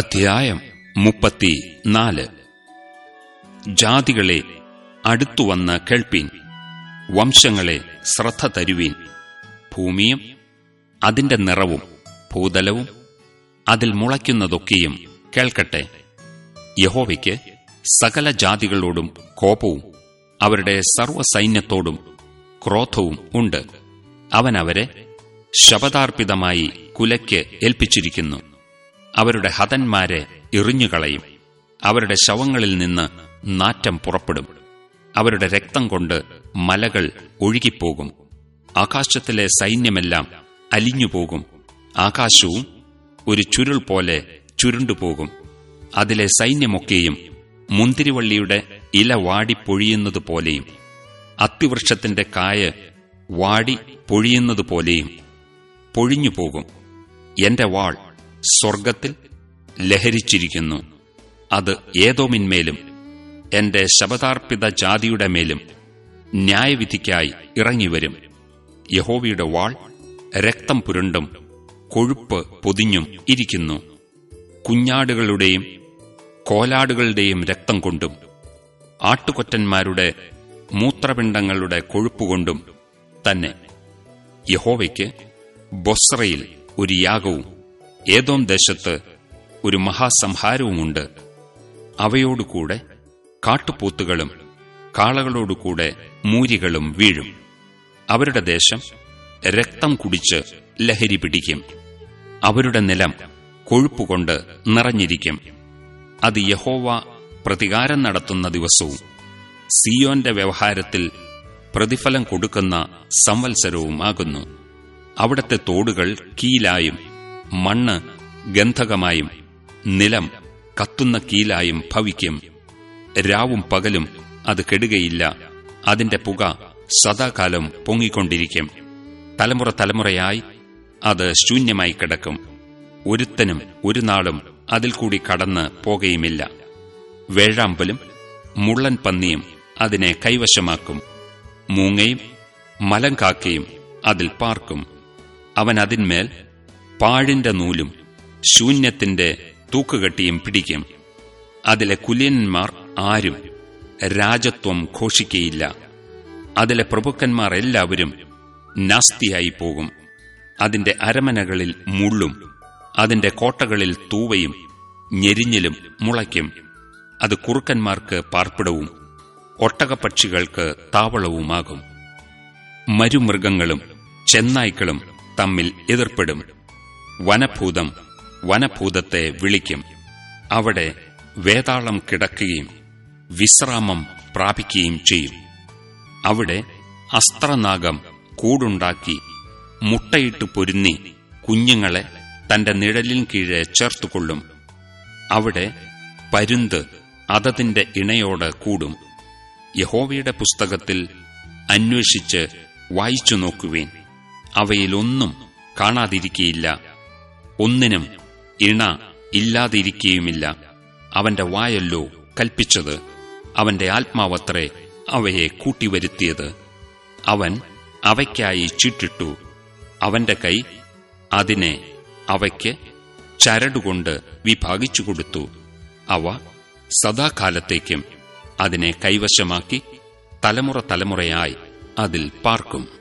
അധ്യായം മുപ്പത്തി നാല് ജാതികളെ അടുത്തുവന്ന് കേൾപ്പീൻ വംശങ്ങളെ ശ്രദ്ധ തരുവീൻ. ഭൂമിയും അതിന്റെ നിറവും ഭൂതലവും അതിൽ മുളയ്ക്കുന്നതൊക്കെയും കേൾക്കട്ടെ. യഹോവയ്ക്ക് സകല ജാതികളോടും കോപവും അവരുടെ സർവസൈന്യത്തോടും ക്രോധവും ഉണ്ട്. അവനവരെ അവരെ ശപഥാർപ്പിതമായി കുലയ്ക്ക് ഏൽപ്പിച്ചിരിക്കുന്നു. അവരുടെ ഹതന്മാരെ എറിഞ്ഞുകളയും. അവരുടെ ശവങ്ങളിൽ നിന്ന് നാറ്റം പുറപ്പെടും. അവരുടെ രക്തം കൊണ്ട് മലകൾ ഒഴുകിപ്പോകും. ആകാശത്തിലെ സൈന്യമെല്ലാം അലിഞ്ഞുപോകും. ആകാശവും ഒരു ചുരുൾ പോലെ ചുരുണ്ടുപോകും. അതിലെ സൈന്യമൊക്കെയും മുന്തിരിവള്ളിയുടെ ഇല വാടി പൊഴിയുന്നതുപോലെയും അത്തിവൃക്ഷത്തിന്റെ കായ വാടി പൊഴിയുന്നതുപോലെയും പൊഴിഞ്ഞുപോകും. എന്റെ വാൾ സ്വർഗത്തിൽ ലഹരിച്ചിരിക്കുന്നു. അത് ഏതോമിന്മേലും എന്റെ ശബദാർപ്പിത ജാതിയുടെ മേലും ന്യായവിധിക്കായി ഇറങ്ങിവരും. യഹോവയുടെ വാൾ രക്തം പുരണ്ടും കൊഴുപ്പ് പൊതിഞ്ഞും ഇരിക്കുന്നു. കുഞ്ഞാടുകളുടെയും കോലാടുകളുടെയും രക്തം കൊണ്ടും ആട്ടുകൊറ്റന്മാരുടെ മൂത്രപിണ്ഡങ്ങളുടെ കൊഴുപ്പുകൊണ്ടും തന്നെ യഹോവയ്ക്ക് ബൊസ്രയിൽ ഒരു യാഗവും ഏതോം ദേശത്ത് ഒരു മഹാസംഹാരവുമുണ്ട്. അവയോടുകൂടെ കാട്ടുപോത്തുകളും കാളകളോടുകൂടെ മൂരികളും വീഴും. അവരുടെ ദേശം രക്തം കുടിച്ച് ലഹരി പിടിക്കും. അവരുടെ നിലം കൊഴുപ്പുകൊണ്ട് നിറഞ്ഞിരിക്കും. അത് യഹോവ പ്രതികാരം നടത്തുന്ന ദിവസവും സിയോന്റെ വ്യവഹാരത്തിൽ പ്രതിഫലം കൊടുക്കുന്ന സംവത്സരവുമാകുന്നു. അവിടത്തെ തോടുകൾ കീലായും മണ്ണ് ഗന്ധകമായും നിലം കത്തുന്ന കീലായും ഭവിക്കും. രാവും പകലും അത് കെടുകയില്ല. അതിന്റെ പുക സദാകാലം പൊങ്ങിക്കൊണ്ടിരിക്കും. തലമുറ തലമുറയായി അത് ശൂന്യമായി കിടക്കും. ഒരുത്തനും ഒരു നാളും അതിൽ കൂടി കടന്ന് പോകുകയുമില്ല. വേഴാമ്പലും മുള്ളൻ പന്നിയും അതിനെ കൈവശമാക്കും. മൂങ്ങയും മലങ്കാക്കയും അതിൽ പാർക്കും. അവൻ അതിന്മേൽ പാഴിന്റെ നൂലും ശൂന്യത്തിന്റെ തൂക്കുകെട്ടിയും പിടിക്കും. അതിലെ കുലിയന്മാർ ആരും രാജത്വം ഘോഷിക്കയില്ല. അതിലെ പ്രഭുക്കന്മാർ എല്ലാവരും നാസ്തിയായി പോകും. അതിന്റെ അരമനകളിൽ മുള്ളും അതിന്റെ കോട്ടകളിൽ തൂവയും ഞെരിഞ്ഞിലും മുളയ്ക്കും. അത് കുറുക്കന്മാർക്ക് പാർപ്പിടവും ഒട്ടകപ്പക്ഷികൾക്ക് താവളവുമാകും. മരുമൃഗങ്ങളും ചെന്നായ്ക്കളും തമ്മിൽ എതിർപ്പെടും. വനഭൂതം വനഭൂതത്തെ വിളിക്കും. അവിടെ വേതാളം കിടക്കുകയും വിശ്രാമം പ്രാപിക്കുകയും ചെയ്യും. അവിടെ അസ്ത്രനാഗം കൂടുണ്ടാക്കി മുട്ടയിട്ട് പൊരുന്നി കുഞ്ഞുങ്ങളെ തന്റെ നിഴലിൻ കീഴെ ചേർത്തുകൊള്ളും. അവിടെ പരുന്ത് അതതിന്റെ ഇണയോട് കൂടും. യഹോവയുടെ പുസ്തകത്തിൽ അന്വേഷിച്ച് വായിച്ചു നോക്കുവേൻ. അവയിലൊന്നും കാണാതിരിക്കയില്ല. ഒന്നിനും ഇണ ഇല്ലാതിരിക്കുകയുമില്ല അവന്റെ വായല്ലോ കൽപ്പിച്ചത് അവന്റെ ആത്മാവത്രേ അവയെ കൂട്ടിവരുത്തിയത്. അവൻ അവയ്ക്കായി ചീട്ടിട്ടു. അവന്റെ കൈ അതിനെ അവയ്ക്ക് ചരടുകൊണ്ട് വിഭാഗിച്ചു കൊടുത്തു. അവ സദാകാലത്തേക്കും അതിനെ കൈവശമാക്കി തലമുറ തലമുറയായി അതിൽ പാർക്കും.